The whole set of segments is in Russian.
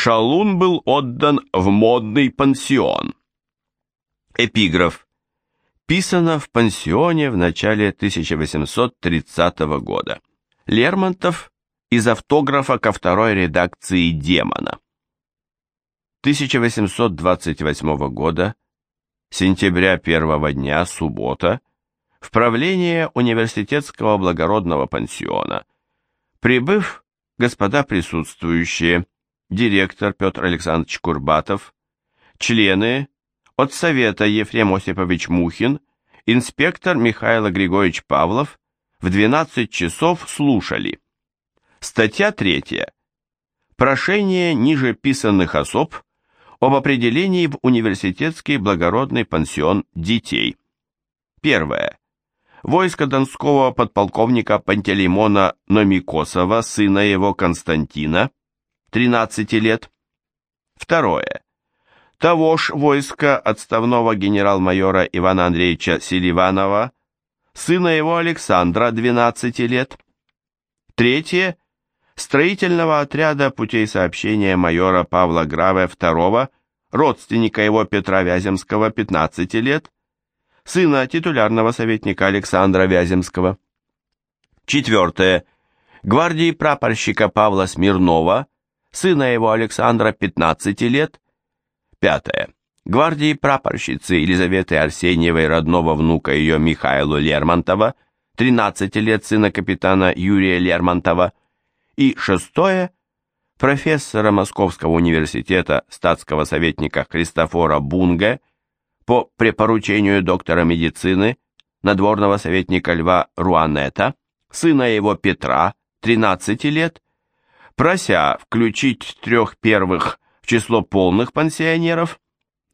Шалун был отдан в модный пансион. Эпиграф. Писано в пансионе в начале 1830 года. Лермонтов из автографа ко второй редакции «Демона». 1828 года, сентября первого дня, суббота, в правление университетского благородного пансиона, прибыв, господа присутствующие, директор Петр Александрович Курбатов, члены от Совета Ефрем Осипович Мухин, инспектор Михаил Григорьевич Павлов в 12 часов слушали. Статья 3. Прошение ниже писанных особ об определении в университетский благородный пансион детей. Первое. Войско Донского подполковника Пантелеймона Номикосова, сына его Константина, 13 лет. Второе. Того ж войска отставного генерал-майора Ивана Андреевича Селиванова, сына его Александра, 12 лет. Третье. Строительного отряда путей сообщения майора Павла Граве II, родственника его Петра Вяземского, 15 лет, сына титулярного советника Александра Вяземского. Четвертое. Гвардии прапорщика Павла Смирнова, сына его Александра 15 лет. Пятое. Гвардии прапорщицы Елизаветы Арсеньевой, родного внука ее Михаилу Лермонтова, 13 лет сына капитана Юрия Лермонтова. И шестое. Профессора Московского университета статского советника Христофора Бунге по препоручению доктора медицины надворного советника Льва Руанета, сына его Петра, 13 лет, прося включить трех первых в число полных пансионеров,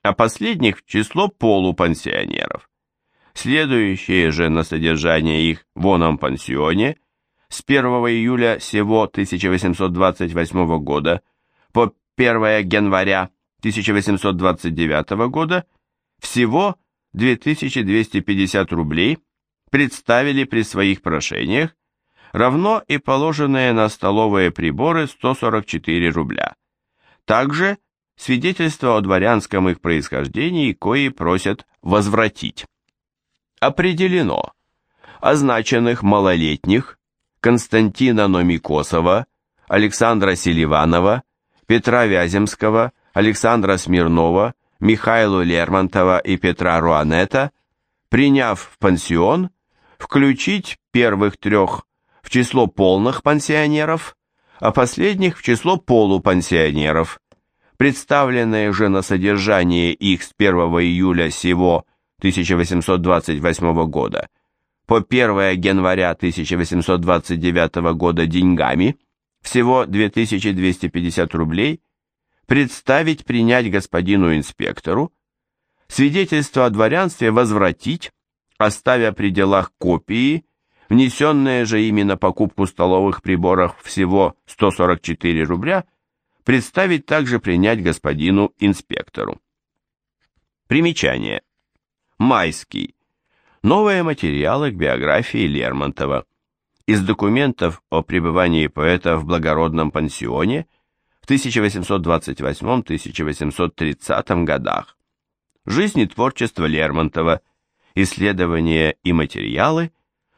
а последних в число полупансионеров. Следующие же на содержание их в оном пансионе с 1 июля сего 1828 года по 1 января 1829 года всего 2250 рублей представили при своих прошениях равно и положенные на столовые приборы 144 рубля. Также свидетельство о дворянском их происхождении, кои просят возвратить. Определено. Означенных малолетних Константина Номикосова, Александра Селиванова, Петра Вяземского, Александра Смирнова, Михаилу Лермонтова и Петра Руанета, приняв в пансион, включить первых трех в число полных пансионеров, а последних в число полупансионеров. Представленные же на содержание их с 1 июля сего 1828 года по 1 января 1829 года деньгами, всего 2250 рублей, представить принять господину инспектору, свидетельство о дворянстве возвратить, оставя при делах копии Внесенные же ими на покупку столовых приборов всего 144 рубля представить также принять господину инспектору. Примечание. Майский. Новые материалы к биографии Лермонтова. Из документов о пребывании поэта в благородном пансионе в 1828-1830 годах. Жизнь и творчество Лермонтова. Исследования и материалы –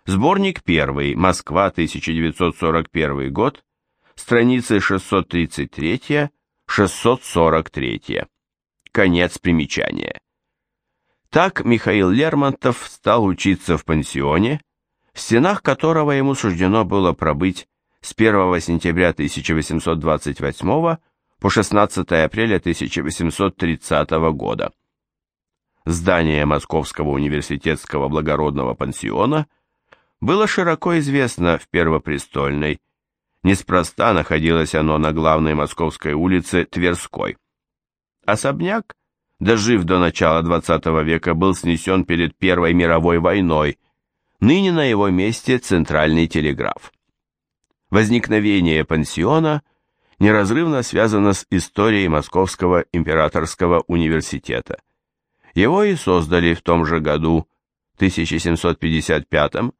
Сборник 1. Москва, 1941 год. Страницы 633-643. Конец примечания. Так Михаил Лермонтов стал учиться в пансионе, в стенах которого ему суждено было пробыть с 1 сентября 1828 по 16 апреля 1830 года. Здание Московского университетского благородного пансиона – было широко известно в Первопрестольной. Неспроста находилось оно на главной московской улице Тверской. Особняк, дожив до начала XX века, был снесен перед Первой мировой войной. Ныне на его месте центральный телеграф. Возникновение пансиона неразрывно связано с историей Московского императорского университета. Его и создали в том же году, 1755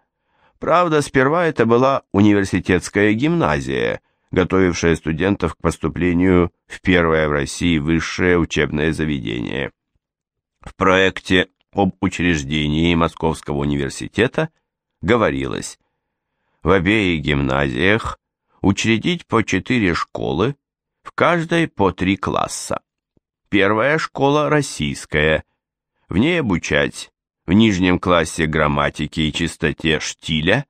Правда, сперва это была университетская гимназия, готовившая студентов к поступлению в первое в России высшее учебное заведение. В проекте об учреждении Московского университета говорилось, в обеих гимназиях учредить по четыре школы, в каждой по три класса. Первая школа российская, в ней обучать в нижнем классе грамматики и чистоте штиля,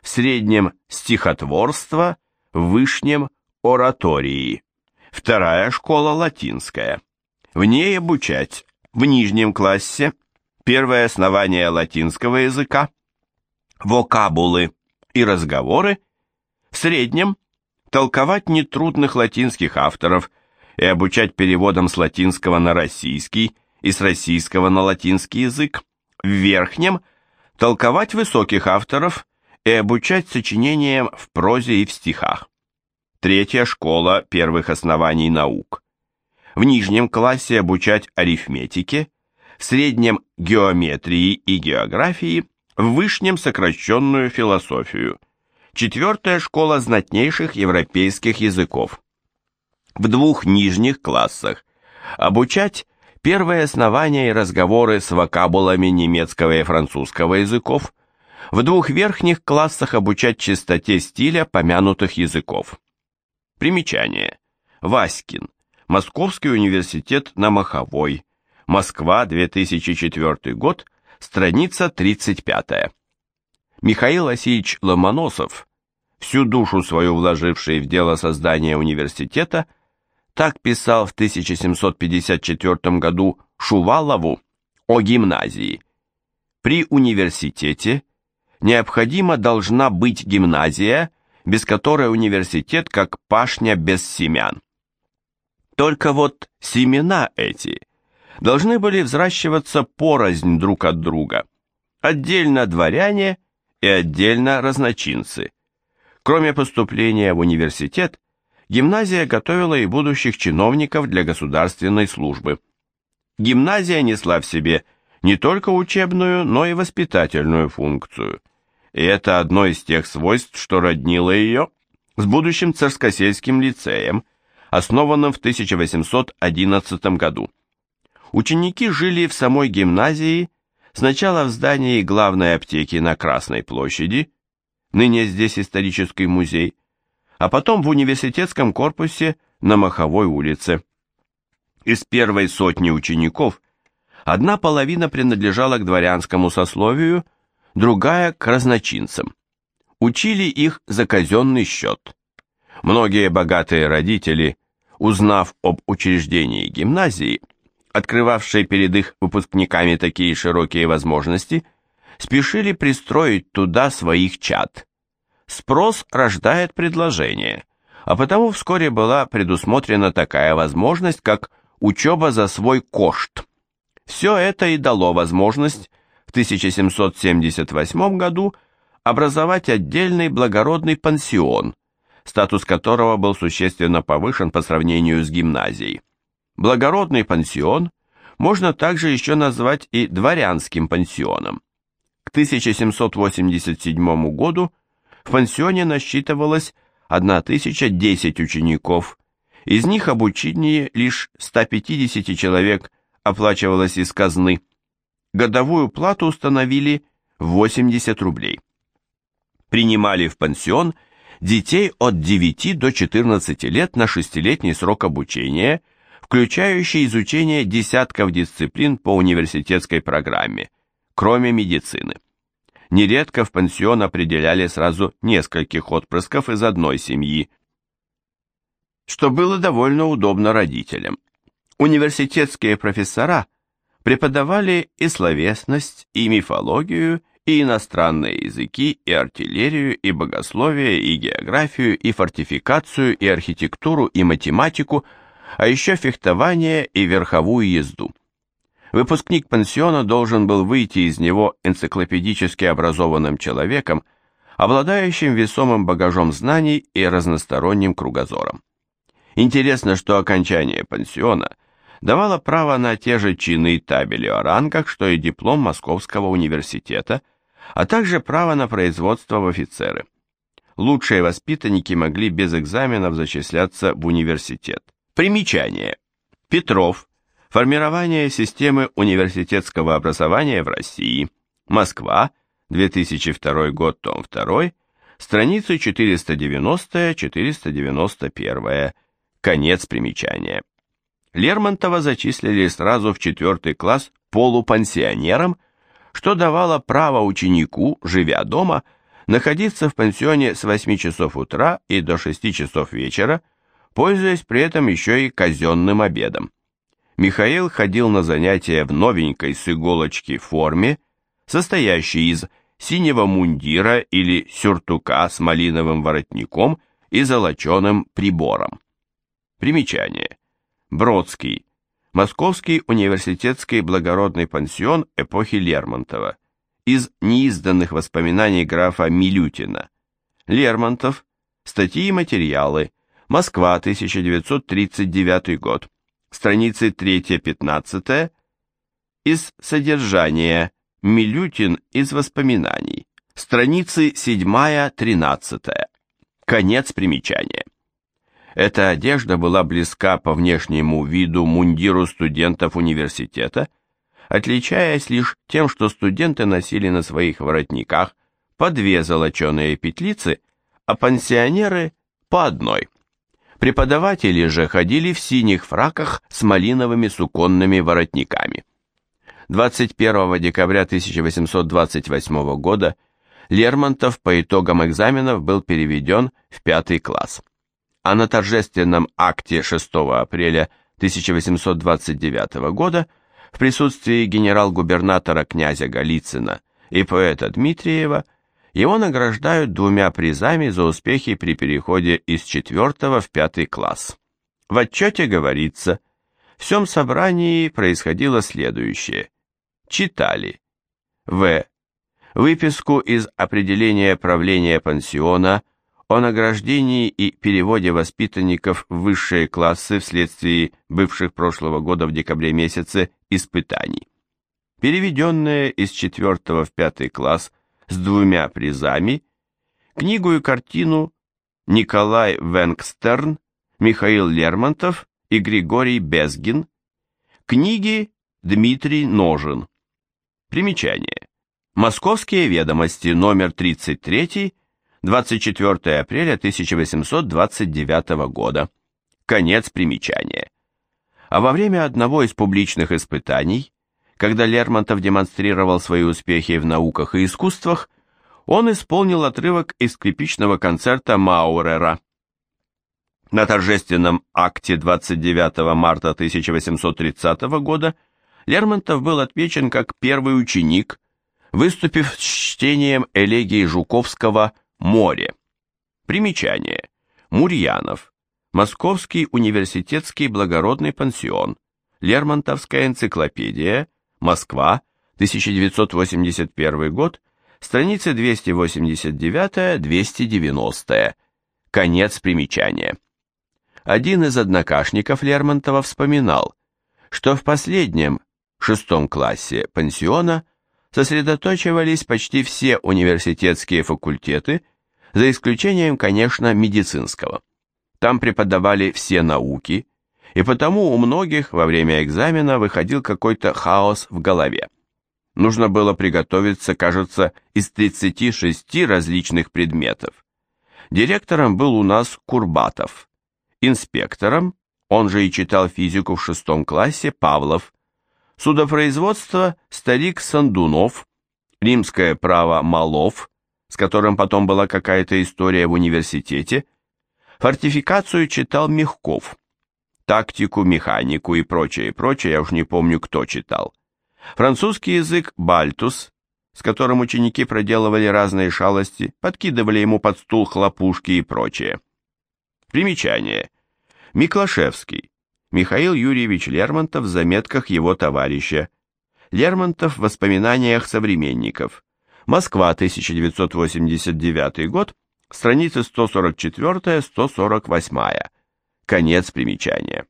в среднем стихотворство, в вышнем оратории. Вторая школа латинская. В ней обучать в нижнем классе первое основание латинского языка, вокабулы и разговоры, в среднем толковать нетрудных латинских авторов и обучать переводам с латинского на российский и с российского на латинский язык, в верхнем толковать высоких авторов и обучать сочинениям в прозе и в стихах. Третья школа первых оснований наук. В нижнем классе обучать арифметике, в среднем геометрии и географии, в вышнем сокращенную философию. Четвертая школа знатнейших европейских языков. В двух нижних классах обучать первые основания и разговоры с вокабулами немецкого и французского языков, в двух верхних классах обучать чистоте стиля помянутых языков. Примечание. Васькин. Московский университет на Маховой. Москва, 2004 год, страница 35. Михаил Васильевич Ломоносов, всю душу свою вложивший в дело создания университета, так писал в 1754 году Шувалову о гимназии. При университете необходимо должна быть гимназия, без которой университет как пашня без семян. Только вот семена эти должны были взращиваться порознь друг от друга, отдельно дворяне и отдельно разночинцы. Кроме поступления в университет, гимназия готовила и будущих чиновников для государственной службы. Гимназия несла в себе не только учебную, но и воспитательную функцию – и это одно из тех свойств, что роднило ее с будущим царскосельским лицеем, основанным в 1811 году. Ученики жили в самой гимназии, сначала в здании главной аптеки на Красной площади, ныне здесь исторический музей, а потом в университетском корпусе на Маховой улице. Из первой сотни учеников одна половина принадлежала к дворянскому сословию, другая к разночинцам. Учили их за казенный счет. Многие богатые родители, узнав об учреждении гимназии, открывавшей перед их выпускниками такие широкие возможности, спешили пристроить туда своих чад. Спрос рождает предложение, а потому вскоре была предусмотрена такая возможность, как учеба за свой кошт. Все это и дало возможность в 1778 году образовать отдельный благородный пансион, статус которого был существенно повышен по сравнению с гимназией. Благородный пансион можно также еще назвать и дворянским пансионом. К 1787 году в пансионе насчитывалось 1010 учеников, из них обучение лишь 150 человек оплачивалось из казны годовую плату установили 80 рублей. Принимали в пансион детей от 9 до 14 лет на шестилетний срок обучения, включающий изучение десятков дисциплин по университетской программе, кроме медицины. Нередко в пансион определяли сразу нескольких отпрысков из одной семьи, что было довольно удобно родителям. Университетские профессора преподавали и словесность, и мифологию, и иностранные языки, и артиллерию, и богословие, и географию, и фортификацию, и архитектуру, и математику, а еще фехтование и верховую езду. Выпускник пансиона должен был выйти из него энциклопедически образованным человеком, обладающим весомым багажом знаний и разносторонним кругозором. Интересно, что окончание пансиона давала право на те же чины табели о рангах, что и диплом Московского университета, а также право на производство в офицеры. лучшие воспитанники могли без экзаменов зачисляться в университет. Примечание. Петров. Формирование системы университетского образования в России. Москва. 2002 год, том 2. Страницы 490-491. Конец примечания. Лермонтова зачислили сразу в четвертый класс полупансионером, что давало право ученику, живя дома, находиться в пансионе с 8 часов утра и до 6 часов вечера, пользуясь при этом еще и казенным обедом. Михаил ходил на занятия в новенькой с иголочки форме, состоящей из синего мундира или сюртука с малиновым воротником и золоченым прибором. Примечание. Бродский. Московский университетский благородный пансион эпохи Лермонтова. Из неизданных воспоминаний графа Милютина. Лермонтов. Статьи и материалы. Москва, 1939 год. Страницы 3-15. Из содержания. Милютин из воспоминаний. Страницы 7-13. Конец примечания. Эта одежда была близка по внешнему виду мундиру студентов университета, отличаясь лишь тем, что студенты носили на своих воротниках по две золоченые петлицы, а пансионеры по одной. Преподаватели же ходили в синих фраках с малиновыми суконными воротниками. 21 декабря 1828 года Лермонтов по итогам экзаменов был переведен в пятый класс. А на торжественном акте 6 апреля 1829 года в присутствии генерал-губернатора князя Голицына и поэта Дмитриева его награждают двумя призами за успехи при переходе из 4 в 5 класс. В отчете говорится, в всем собрании происходило следующее читали. В. Выписку из определения правления пансиона о награждении и переводе воспитанников в высшие классы вследствие бывших прошлого года в декабре месяце испытаний. Переведенные из 4 в 5 класс с двумя призами, книгу и картину Николай Венгстерн, Михаил Лермонтов и Григорий Безгин, книги Дмитрий Ножин. Примечание. Московские ведомости, номер 33, 24 апреля 1829 года. Конец примечания. А во время одного из публичных испытаний, когда Лермонтов демонстрировал свои успехи в науках и искусствах, он исполнил отрывок из скрипичного концерта Маурера. На торжественном акте 29 марта 1830 года Лермонтов был отмечен как первый ученик, выступив с чтением элегии Жуковского «Море». Примечание. Мурьянов. Московский университетский благородный пансион. Лермонтовская энциклопедия. Москва. 1981 год. Страницы 289-290. Конец примечания. Один из однокашников Лермонтова вспоминал, что в последнем шестом классе пансиона сосредоточивались почти все университетские факультеты, за исключением, конечно, медицинского. Там преподавали все науки, и потому у многих во время экзамена выходил какой-то хаос в голове. Нужно было приготовиться, кажется, из 36 различных предметов. Директором был у нас Курбатов, инспектором, он же и читал физику в шестом классе, Павлов, Судопроизводство старик Сандунов, римское право Малов, с которым потом была какая-то история в университете, фортификацию читал Мягков, тактику, механику и прочее, прочее, я уж не помню, кто читал. Французский язык Бальтус, с которым ученики проделывали разные шалости, подкидывали ему под стул хлопушки и прочее. Примечание. Миклашевский. Михаил Юрьевич Лермонтов в заметках его товарища. Лермонтов в воспоминаниях современников. Москва, 1989 год, страницы 144-148. Конец примечания.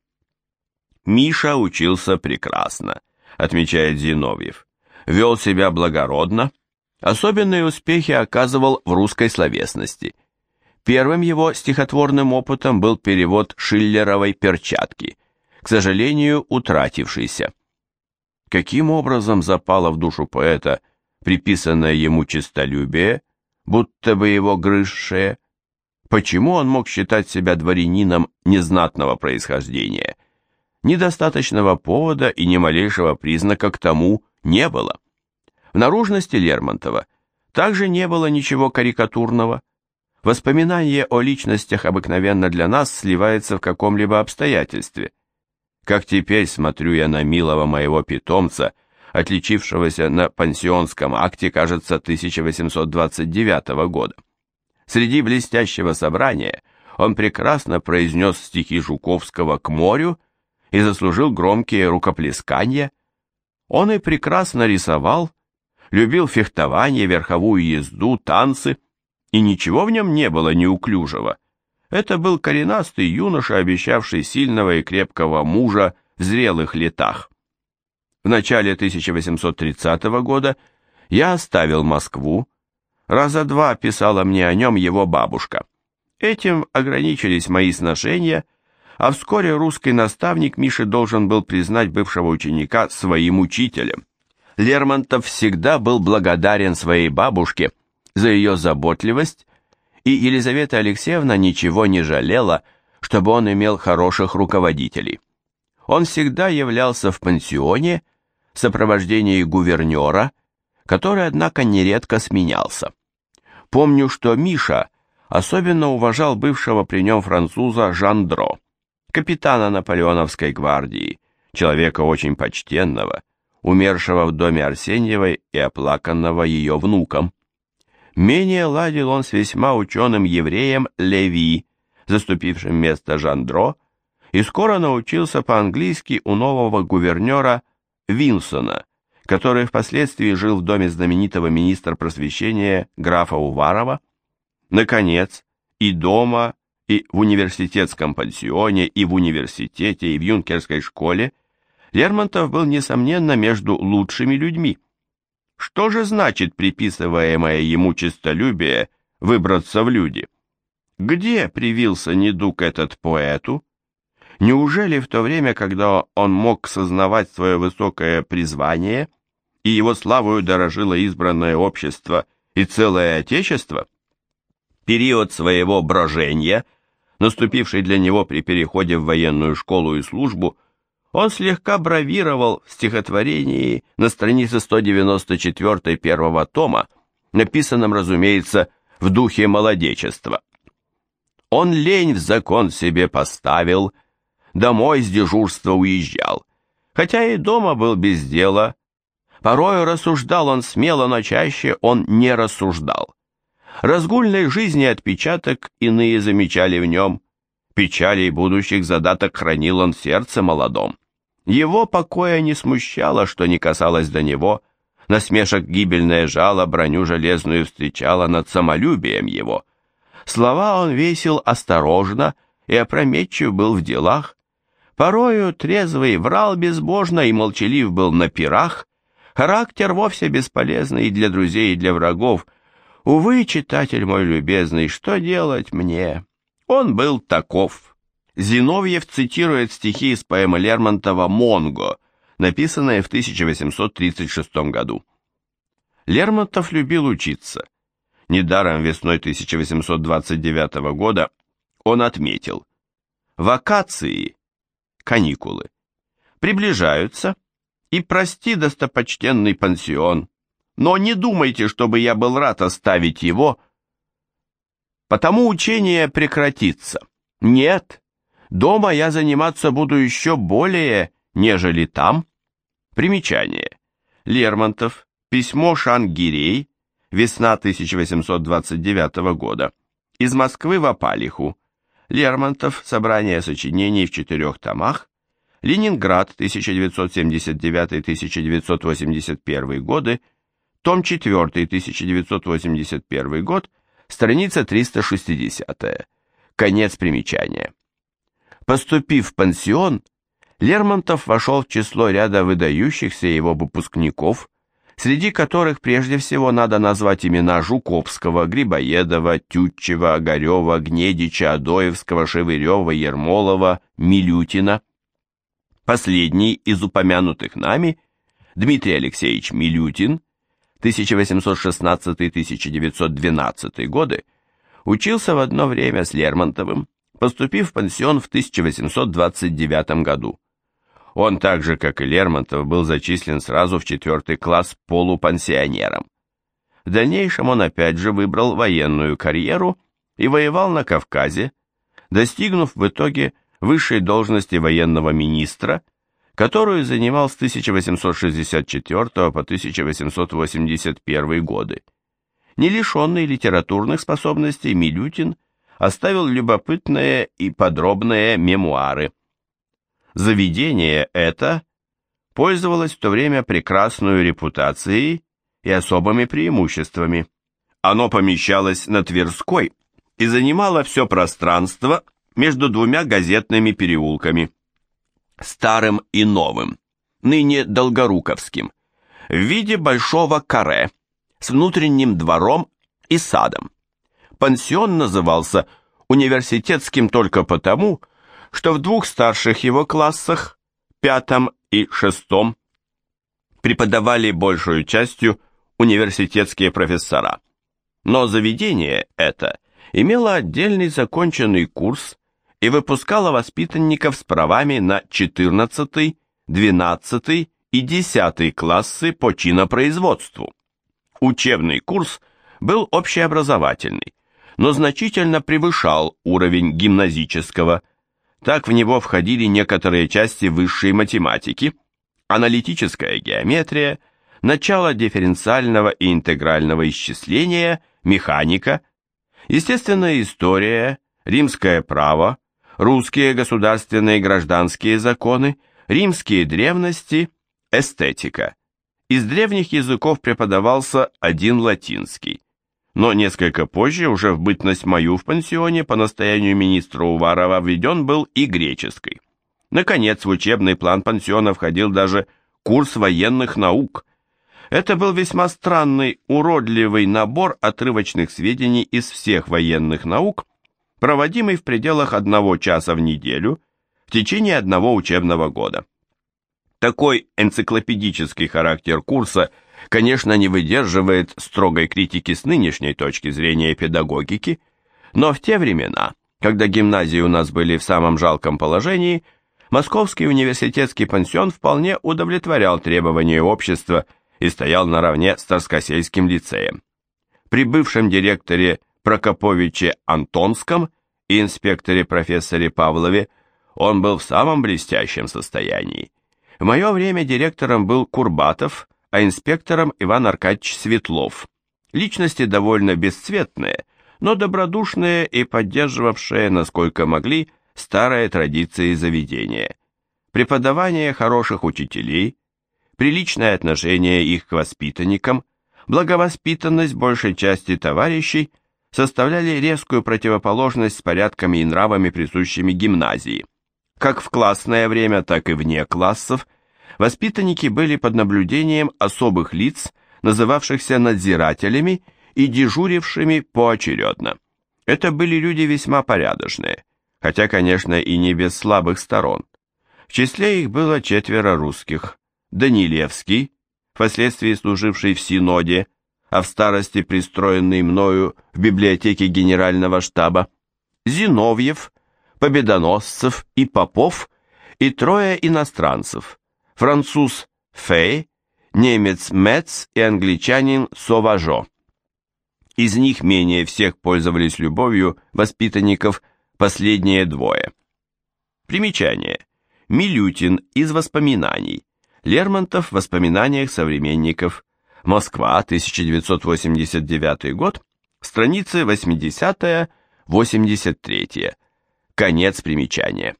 Миша учился прекрасно, отмечает Зиновьев. Вел себя благородно, особенные успехи оказывал в русской словесности. Первым его стихотворным опытом был перевод Шиллеровой «Перчатки», к сожалению, утратившийся. Каким образом запало в душу поэта приписанное ему честолюбие, будто бы его грызшее? Почему он мог считать себя дворянином незнатного происхождения? Недостаточного повода и ни малейшего признака к тому не было. В наружности Лермонтова также не было ничего карикатурного. Воспоминание о личностях обыкновенно для нас сливается в каком-либо обстоятельстве. Как теперь смотрю я на милого моего питомца, отличившегося на пансионском акте, кажется, 1829 года. Среди блестящего собрания он прекрасно произнес стихи Жуковского «К морю» и заслужил громкие рукоплескания. Он и прекрасно рисовал, любил фехтование, верховую езду, танцы, и ничего в нем не было неуклюжего. Это был коренастый юноша, обещавший сильного и крепкого мужа в зрелых летах. В начале 1830 года я оставил Москву, раза два писала мне о нем его бабушка. Этим ограничились мои сношения, а вскоре русский наставник Миши должен был признать бывшего ученика своим учителем. Лермонтов всегда был благодарен своей бабушке за ее заботливость, и Елизавета Алексеевна ничего не жалела, чтобы он имел хороших руководителей. Он всегда являлся в пансионе в сопровождении гувернера, который, однако, нередко сменялся. Помню, что Миша особенно уважал бывшего при нем француза Жандро, капитана Наполеоновской гвардии, человека очень почтенного, умершего в доме Арсеньевой и оплаканного ее внуком. Менее ладил он с весьма ученым евреем Леви, заступившим место Жандро, и скоро научился по-английски у нового гувернера Винсона, который впоследствии жил в доме знаменитого министра просвещения графа Уварова. Наконец, и дома, и в университетском пансионе, и в университете, и в юнкерской школе Лермонтов был, несомненно, между лучшими людьми. Что же значит приписываемое ему честолюбие выбраться в люди? Где привился недуг этот поэту? Неужели в то время, когда он мог сознавать свое высокое призвание, и его славою дорожило избранное общество и целое отечество? Период своего брожения, наступивший для него при переходе в военную школу и службу, он слегка бравировал в стихотворении на странице 194 первого тома, написанном, разумеется, в духе молодечества. Он лень в закон себе поставил, домой с дежурства уезжал, хотя и дома был без дела. Порою рассуждал он смело, но чаще он не рассуждал. Разгульной жизни отпечаток иные замечали в нем, печалей будущих задаток хранил он в сердце молодом. Его покоя не смущало, что не касалось до него, насмешек гибельное жало броню железную встречала над самолюбием его. Слова он весил осторожно и опрометчив был в делах, порою трезвый врал безбожно и молчалив был на пирах, характер вовсе бесполезный и для друзей, и для врагов. Увы, читатель мой любезный, что делать мне? Он был таков. Зиновьев цитирует стихи из поэмы Лермонтова «Монго», написанные в 1836 году. Лермонтов любил учиться. Недаром весной 1829 года он отметил «Вакации, каникулы, приближаются, и прости, достопочтенный пансион, но не думайте, чтобы я был рад оставить его, потому учение прекратится. Нет, Дома я заниматься буду еще более, нежели там. Примечание. Лермонтов. Письмо Шангирей. Весна 1829 года. Из Москвы в Апалиху. Лермонтов. Собрание сочинений в четырех томах. Ленинград, 1979-1981 годы. Том 4, 1981 год. Страница 360. Конец примечания. Поступив в пансион, Лермонтов вошел в число ряда выдающихся его выпускников, среди которых прежде всего надо назвать имена Жуковского, Грибоедова, Тютчева, Огарева, Гнедича, Адоевского, Шевырева, Ермолова, Милютина. Последний из упомянутых нами, Дмитрий Алексеевич Милютин, 1816-1912 годы, учился в одно время с Лермонтовым, поступив в пансион в 1829 году. Он так же, как и Лермонтов, был зачислен сразу в четвертый класс полупансионером. В дальнейшем он опять же выбрал военную карьеру и воевал на Кавказе, достигнув в итоге высшей должности военного министра, которую занимал с 1864 по 1881 годы. Не лишенный литературных способностей Милютин оставил любопытные и подробные мемуары – Заведение это пользовалось в то время прекрасной репутацией и особыми преимуществами. Оно помещалось на Тверской и занимало все пространство между двумя газетными переулками, старым и новым, ныне Долгоруковским, в виде большого каре с внутренним двором и садом. Пансион назывался университетским только потому, что в двух старших его классах, пятом и шестом, преподавали большую частью университетские профессора. Но заведение это имело отдельный законченный курс и выпускало воспитанников с правами на 14, 12 и 10 классы по чинопроизводству. Учебный курс был общеобразовательный, но значительно превышал уровень гимназического, так в него входили некоторые части высшей математики, аналитическая геометрия, начало дифференциального и интегрального исчисления, механика, естественная история, римское право, русские государственные гражданские законы, римские древности, эстетика. Из древних языков преподавался один латинский но несколько позже, уже в бытность мою в пансионе, по настоянию министра Уварова введен был и греческий. Наконец, в учебный план пансиона входил даже курс военных наук. Это был весьма странный, уродливый набор отрывочных сведений из всех военных наук, проводимый в пределах одного часа в неделю в течение одного учебного года. Такой энциклопедический характер курса – конечно, не выдерживает строгой критики с нынешней точки зрения педагогики, но в те времена, когда гимназии у нас были в самом жалком положении, Московский университетский пансион вполне удовлетворял требования общества и стоял наравне с Тарскосельским лицеем. При бывшем директоре Прокоповиче Антонском и инспекторе профессоре Павлове он был в самом блестящем состоянии. В мое время директором был Курбатов, а инспектором Иван Аркадьевич Светлов. Личности довольно бесцветные, но добродушные и поддерживавшие, насколько могли, старые традиции заведения. Преподавание хороших учителей, приличное отношение их к воспитанникам, благовоспитанность большей части товарищей составляли резкую противоположность с порядками и нравами, присущими гимназии. Как в классное время, так и вне классов – Воспитанники были под наблюдением особых лиц, называвшихся надзирателями и дежурившими поочередно. Это были люди весьма порядочные, хотя, конечно, и не без слабых сторон. В числе их было четверо русских. Данилевский, впоследствии служивший в Синоде, а в старости пристроенный мною в библиотеке генерального штаба, Зиновьев, Победоносцев и Попов и трое иностранцев – француз Фей, немец Мец и англичанин Соважо. Из них менее всех пользовались любовью воспитанников последние двое. Примечание. Милютин из воспоминаний. Лермонтов в воспоминаниях современников. Москва, 1989 год. Страницы 80-83. Конец примечания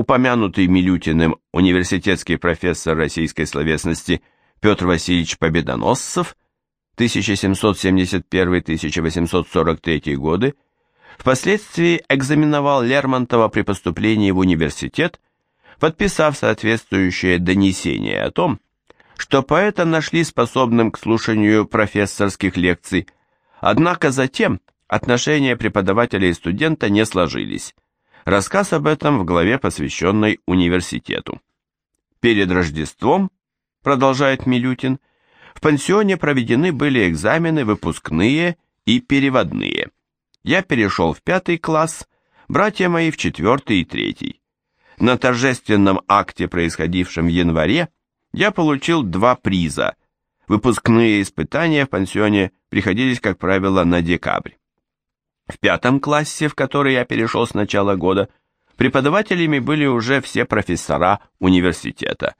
упомянутый Милютиным университетский профессор российской словесности Петр Васильевич Победоносцев 1771-1843 годы впоследствии экзаменовал Лермонтова при поступлении в университет, подписав соответствующее донесение о том, что поэта нашли способным к слушанию профессорских лекций, однако затем отношения преподавателя и студента не сложились. Рассказ об этом в главе, посвященной университету. Перед Рождеством, продолжает Милютин, в пансионе проведены были экзамены выпускные и переводные. Я перешел в пятый класс, братья мои в четвертый и третий. На торжественном акте, происходившем в январе, я получил два приза. Выпускные испытания в пансионе приходились, как правило, на декабрь. В пятом классе, в который я перешел с начала года, преподавателями были уже все профессора университета.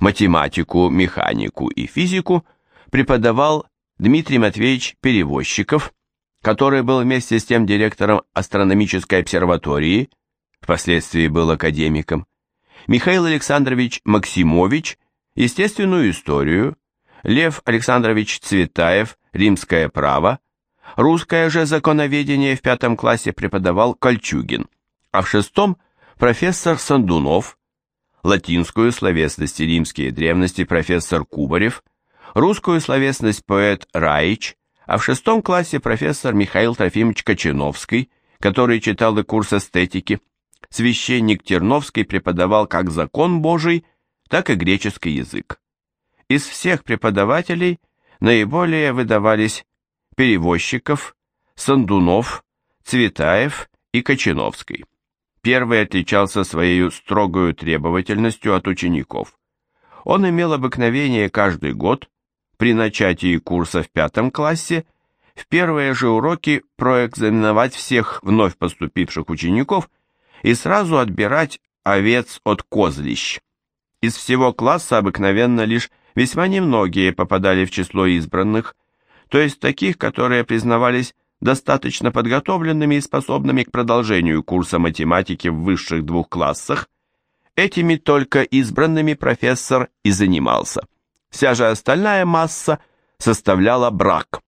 Математику, механику и физику преподавал Дмитрий Матвеевич Перевозчиков, который был вместе с тем директором астрономической обсерватории, впоследствии был академиком, Михаил Александрович Максимович, естественную историю, Лев Александрович Цветаев, римское право, русское же законоведение в пятом классе преподавал Кольчугин, а в шестом профессор Сандунов, латинскую словесность и римские древности профессор Кубарев, русскую словесность поэт Раич, а в шестом классе профессор Михаил Трофимович Кочиновский, который читал и курс эстетики. Священник Терновский преподавал как закон Божий, так и греческий язык. Из всех преподавателей наиболее выдавались Перевозчиков, Сандунов, Цветаев и Кочиновский. Первый отличался своей строгою требовательностью от учеников. Он имел обыкновение каждый год при начатии курса в пятом классе в первые же уроки проэкзаменовать всех вновь поступивших учеников и сразу отбирать овец от козлищ. Из всего класса обыкновенно лишь весьма немногие попадали в число избранных, то есть таких, которые признавались достаточно подготовленными и способными к продолжению курса математики в высших двух классах, этими только избранными профессор и занимался. Вся же остальная масса составляла брак.